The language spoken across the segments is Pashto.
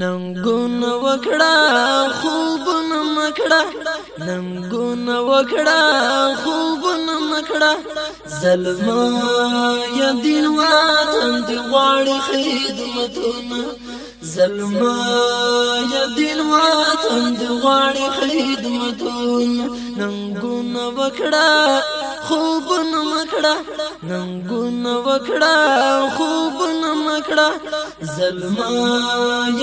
ننګون وکړه خوب نمکړه ننګون وکړه خوب نمکړه ظلم یا دین وطن دی غواړي خدمتونه ظلم یا دین وطن دی غواړي خدمتونه ننګون وکړه خوب نمکړه ننګون وکړه خوب کړه ظلما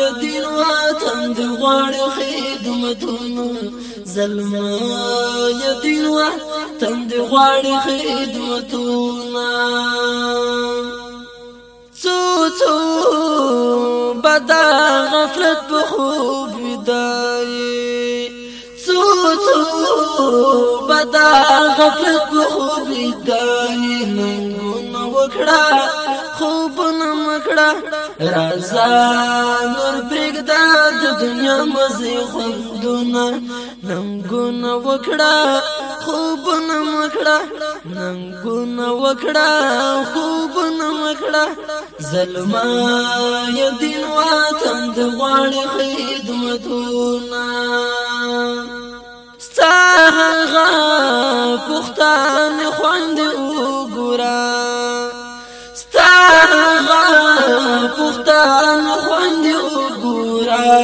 یدین وطن دی غواړي خدمتونو ظلما یدین وطن دی غواړي خدمتونو څو څو بدا غفلت په خوب ودای څو څو بدا غفلت په خوب ودای نن ګون وکړه خوب نمکړه رضا نور پرګدا د دنیا مزي خوندونه ننګونه وکړه خوب نمکړه ننګونه وکړه خوب نمکړه ظلما یدین واتم د غواړي خدمتونه ستا هغه پښتانه خوند دوستان خوند وګورا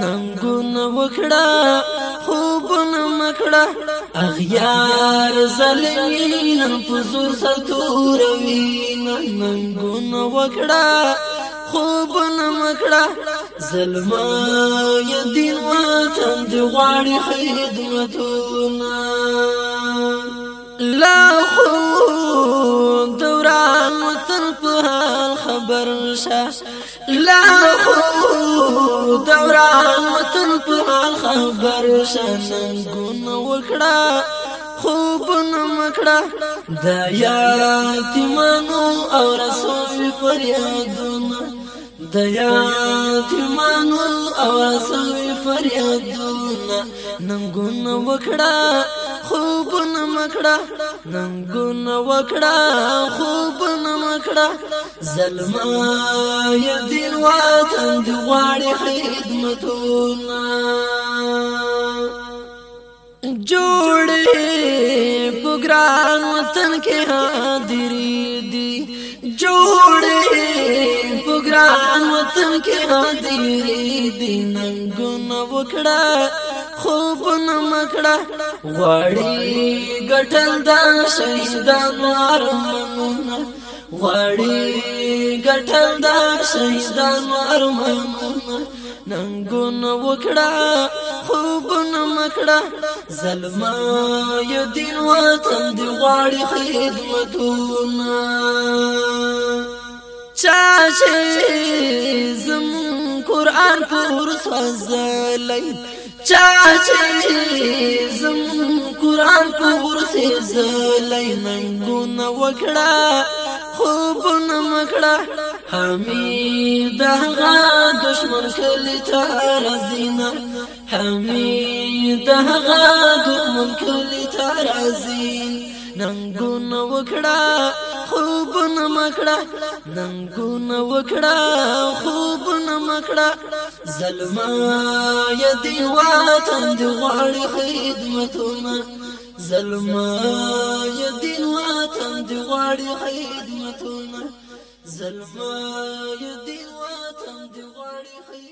ننګون وکړه خوبن مکړه اغیار زلمین پزور ستوروي ننګون وکړه خوبن مکړه زلما یدین وطن دی غواړي خدمتونه لا شا لا خو دوران وطن په خبر شا ننګون وکړه خوب نمکړه د یاتیمانو او رسول فریادونه د یاتیمانو او رسول فریادونه ننګون وکړه خوب مکړه ننګون وکړه خوب نه مکړه زلما یا دین وطن دی غواړي خدمتونه جوړې پګران وطن کې حاضرې دي جوړې پګران وطن کې حاضرې دي ننګون وکړه خوبونه مکړه غړی ګټل دا شهیدانو ارمانونه غړی ګټل دا شهیدانو ارمانونه ننګونه وکړه خوبونه مکړه زلما یو دین وطن دی غواړي خدمتونه چا چې زمون قران پر سوځلای چا چې زم قران په ورسه زلای ننګون وکړه خوب نمکړه حمید هغه دشمن کلی ته رزینا حمید هغه دشمن کلی ته رزین ننګون وکړه خوبن مکړه ننګون وکړه خوبن مکړه ظلما یدی وطن دی غواړي خدمتونه ظلما یدی وطن دی غواړي خدمتونه ظلما یدی وطن دی غواړي